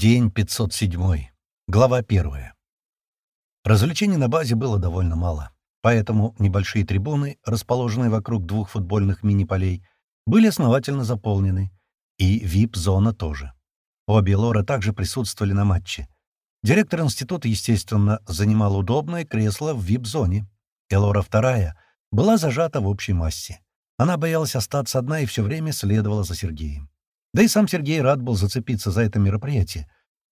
День 507. Глава 1. Развлечений на базе было довольно мало, поэтому небольшие трибуны, расположенные вокруг двух футбольных мини-полей, были основательно заполнены, и VIP-зона тоже. Обе Лора также присутствовали на матче. Директор института, естественно, занимал удобное кресло в VIP-зоне. Элора вторая была зажата в общей массе. Она боялась остаться одна и все время следовала за Сергеем. Да и сам Сергей рад был зацепиться за это мероприятие.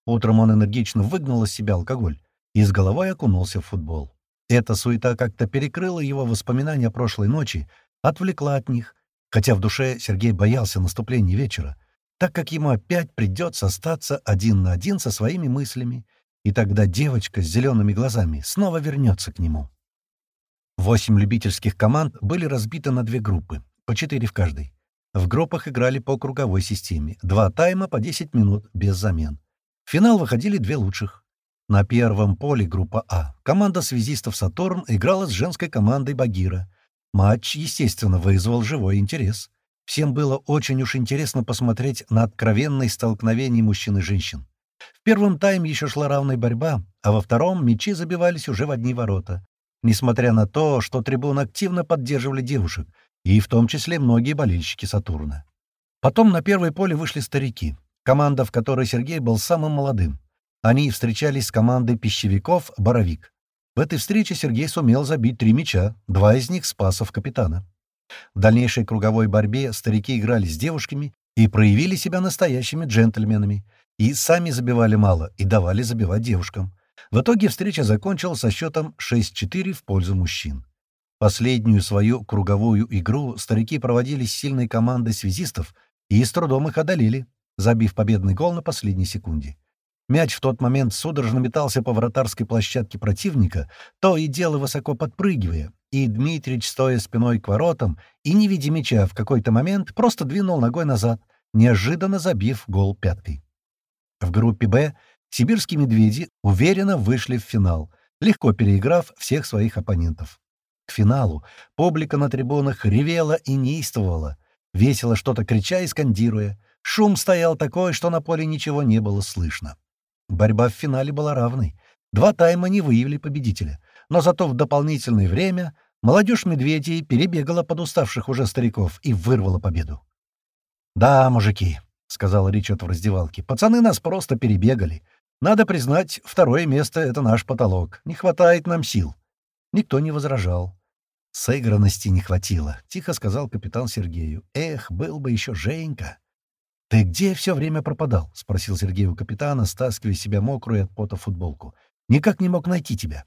Утром он энергично выгнал из себя алкоголь и с головой окунулся в футбол. Эта суета как-то перекрыла его воспоминания о прошлой ночи, отвлекла от них, хотя в душе Сергей боялся наступления вечера, так как ему опять придется остаться один на один со своими мыслями, и тогда девочка с зелеными глазами снова вернется к нему. Восемь любительских команд были разбиты на две группы, по четыре в каждой. В группах играли по круговой системе. Два тайма по 10 минут, без замен. В финал выходили две лучших. На первом поле группа А команда связистов «Сатурн» играла с женской командой «Багира». Матч, естественно, вызвал живой интерес. Всем было очень уж интересно посмотреть на откровенные столкновения мужчин и женщин. В первом тайме еще шла равная борьба, а во втором мячи забивались уже в одни ворота. Несмотря на то, что трибуны активно поддерживали девушек — и в том числе многие болельщики «Сатурна». Потом на первое поле вышли старики, команда, в которой Сергей был самым молодым. Они встречались с командой пищевиков «Боровик». В этой встрече Сергей сумел забить три мяча, два из них спасов капитана. В дальнейшей круговой борьбе старики играли с девушками и проявили себя настоящими джентльменами, и сами забивали мало и давали забивать девушкам. В итоге встреча закончилась со счетом 6-4 в пользу мужчин. Последнюю свою круговую игру старики проводили с сильной командой связистов и с трудом их одолели, забив победный гол на последней секунде. Мяч в тот момент судорожно метался по вратарской площадке противника, то и дело высоко подпрыгивая, и Дмитрич, стоя спиной к воротам и не видя мяча, в какой-то момент просто двинул ногой назад, неожиданно забив гол пяткой. В группе «Б» сибирские «Медведи» уверенно вышли в финал, легко переиграв всех своих оппонентов. К финалу публика на трибунах ревела и неистовала, весело что-то крича и скандируя. Шум стоял такой, что на поле ничего не было слышно. Борьба в финале была равной. Два тайма не выявили победителя. Но зато в дополнительное время молодежь медведей перебегала под уставших уже стариков и вырвала победу. «Да, мужики», — сказал Ричард в раздевалке, — «пацаны нас просто перебегали. Надо признать, второе место — это наш потолок. Не хватает нам сил». Никто не возражал. «Сыгранности не хватило», — тихо сказал капитан Сергею. «Эх, был бы еще Женька». «Ты где все время пропадал?» — спросил Сергей у капитана, стаскивая себя мокрую от пота футболку. «Никак не мог найти тебя».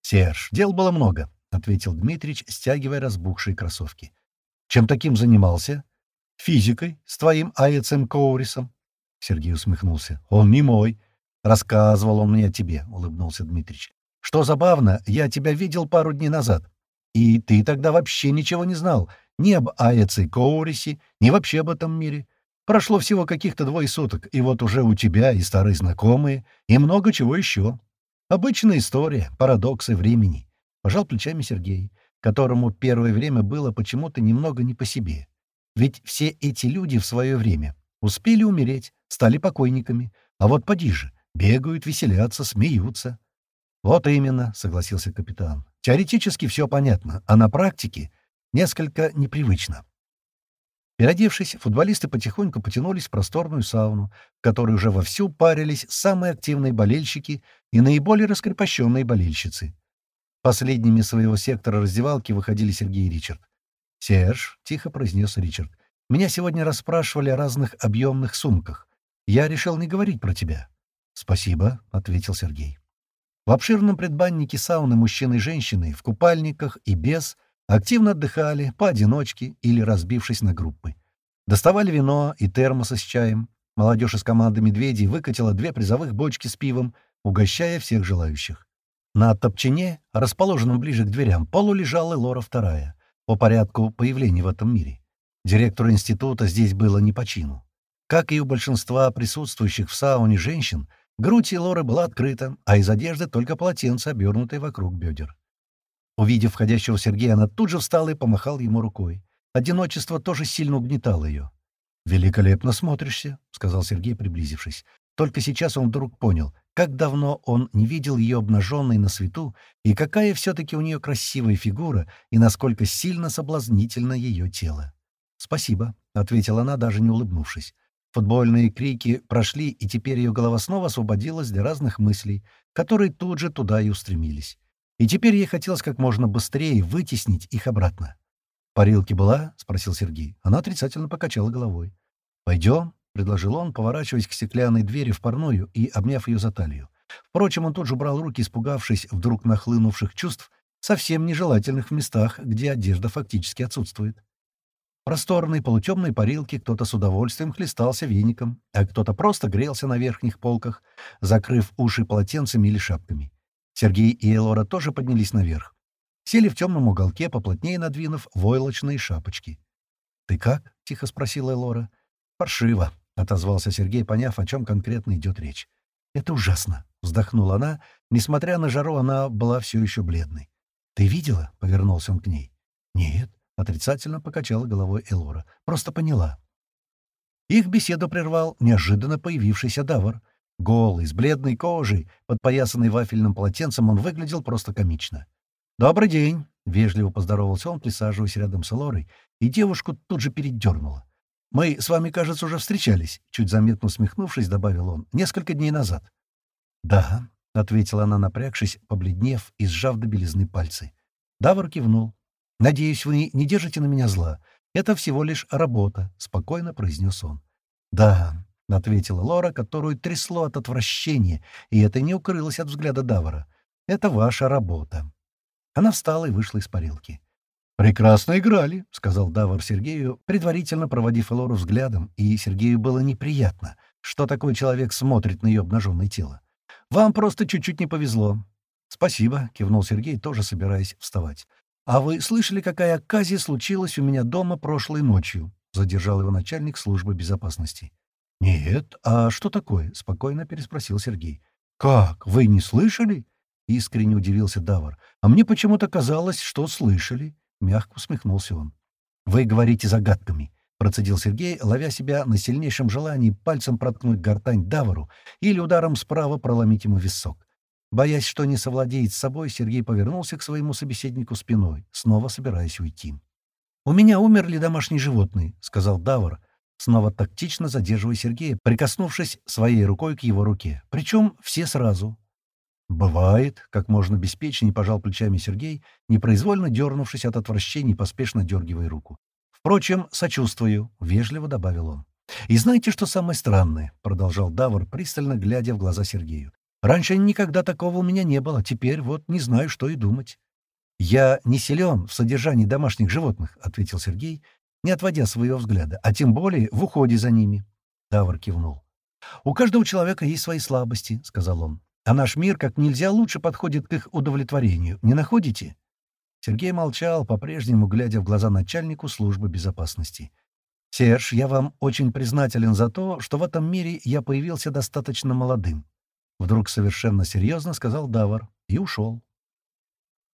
«Серж, дел было много», — ответил Дмитрич, стягивая разбухшие кроссовки. «Чем таким занимался?» «Физикой, с твоим Айцем Коурисом». Сергей усмехнулся. «Он не мой». «Рассказывал он мне о тебе», — улыбнулся Дмитрич. «Что забавно, я тебя видел пару дней назад. И ты тогда вообще ничего не знал ни об Аяце Коурисе, ни вообще об этом мире. Прошло всего каких-то двое суток, и вот уже у тебя и старые знакомые, и много чего еще. Обычная история, парадоксы времени. Пожал плечами Сергей, которому первое время было почему-то немного не по себе. Ведь все эти люди в свое время успели умереть, стали покойниками, а вот поди же, бегают, веселятся, смеются. «Вот именно», — согласился капитан. Теоретически все понятно, а на практике несколько непривычно. Переодевшись, футболисты потихоньку потянулись в просторную сауну, в которой уже вовсю парились самые активные болельщики и наиболее раскрепощенные болельщицы. Последними своего сектора раздевалки выходили Сергей и Ричард. «Серж», — тихо произнес Ричард, — «меня сегодня расспрашивали о разных объемных сумках. Я решил не говорить про тебя». «Спасибо», — ответил Сергей. В обширном предбаннике сауны мужчины и женщины в купальниках и без активно отдыхали поодиночке или разбившись на группы. Доставали вино и термосы с чаем. Молодежь из команды «Медведей» выкатила две призовых бочки с пивом, угощая всех желающих. На топчине, расположенном ближе к дверям, полу лежала Лора вторая, по порядку появления в этом мире. Директору института здесь было не по чину. Как и у большинства присутствующих в сауне женщин, Грудь Лоры была открыта, а из одежды только полотенце, обернутое вокруг бедер. Увидев входящего Сергея, она тут же встала и помахала ему рукой. Одиночество тоже сильно угнетало ее. «Великолепно смотришься», — сказал Сергей, приблизившись. Только сейчас он вдруг понял, как давно он не видел ее обнаженной на свету, и какая все-таки у нее красивая фигура, и насколько сильно соблазнительно ее тело. «Спасибо», — ответила она, даже не улыбнувшись. Футбольные крики прошли, и теперь ее голова снова освободилась для разных мыслей, которые тут же туда и устремились. И теперь ей хотелось как можно быстрее вытеснить их обратно. «Парилки была?» — спросил Сергей. Она отрицательно покачала головой. «Пойдем?» — предложил он, поворачиваясь к стеклянной двери в парную и обняв ее за талию. Впрочем, он тут же брал руки, испугавшись вдруг нахлынувших чувств, совсем нежелательных в местах, где одежда фактически отсутствует. Просторной полутемной парилке кто-то с удовольствием хлестался веником, а кто-то просто грелся на верхних полках, закрыв уши полотенцами или шапками. Сергей и Элора тоже поднялись наверх. Сели в темном уголке, поплотнее надвинув войлочные шапочки. «Ты как?» — тихо спросила Элора. «Паршиво», — отозвался Сергей, поняв, о чем конкретно идет речь. «Это ужасно», — вздохнула она. Несмотря на жару, она была все еще бледной. «Ты видела?» — повернулся он к ней. «Нет», — отрицательно покачала головой Элора. «Просто поняла». Их беседу прервал неожиданно появившийся Давар. Голый, с бледной кожей, подпоясанный вафельным полотенцем, он выглядел просто комично. «Добрый день!» — вежливо поздоровался он, присаживаясь рядом с Элорой, и девушку тут же передернуло. «Мы с вами, кажется, уже встречались», — чуть заметно усмехнувшись, добавил он, — «несколько дней назад». «Да», — ответила она, напрягшись, побледнев и сжав до белизны пальцы. Давар кивнул. «Надеюсь, вы не держите на меня зла. Это всего лишь работа», — спокойно произнес он. «Да», — ответила Лора, которую трясло от отвращения, и это не укрылось от взгляда Давара. «Это ваша работа». Она встала и вышла из парилки. «Прекрасно играли», — сказал Давар Сергею, предварительно проводив Лору взглядом, и Сергею было неприятно, что такой человек смотрит на ее обнаженное тело. «Вам просто чуть-чуть не повезло». «Спасибо», — кивнул Сергей, тоже собираясь вставать. «А вы слышали, какая оказия случилась у меня дома прошлой ночью?» — задержал его начальник службы безопасности. «Нет, а что такое?» — спокойно переспросил Сергей. «Как? Вы не слышали?» — искренне удивился Давар. «А мне почему-то казалось, что слышали». Мягко усмехнулся он. «Вы говорите загадками», — процедил Сергей, ловя себя на сильнейшем желании пальцем проткнуть гортань Давару или ударом справа проломить ему висок. Боясь, что не совладеет с собой, Сергей повернулся к своему собеседнику спиной, снова собираясь уйти. «У меня умерли домашние животные», — сказал Давар, снова тактично задерживая Сергея, прикоснувшись своей рукой к его руке. Причем все сразу. «Бывает», — как можно беспечнее пожал плечами Сергей, непроизвольно дернувшись от отвращения поспешно дергивая руку. «Впрочем, сочувствую», — вежливо добавил он. «И знаете, что самое странное?» — продолжал Давр, пристально глядя в глаза Сергею. «Раньше никогда такого у меня не было, теперь вот не знаю, что и думать». «Я не силен в содержании домашних животных», — ответил Сергей, не отводя своего взгляда, а тем более в уходе за ними. Давр кивнул. «У каждого человека есть свои слабости», — сказал он. «А наш мир как нельзя лучше подходит к их удовлетворению. Не находите?» Сергей молчал, по-прежнему глядя в глаза начальнику службы безопасности. «Серж, я вам очень признателен за то, что в этом мире я появился достаточно молодым». Вдруг совершенно серьезно сказал Давар и ушел.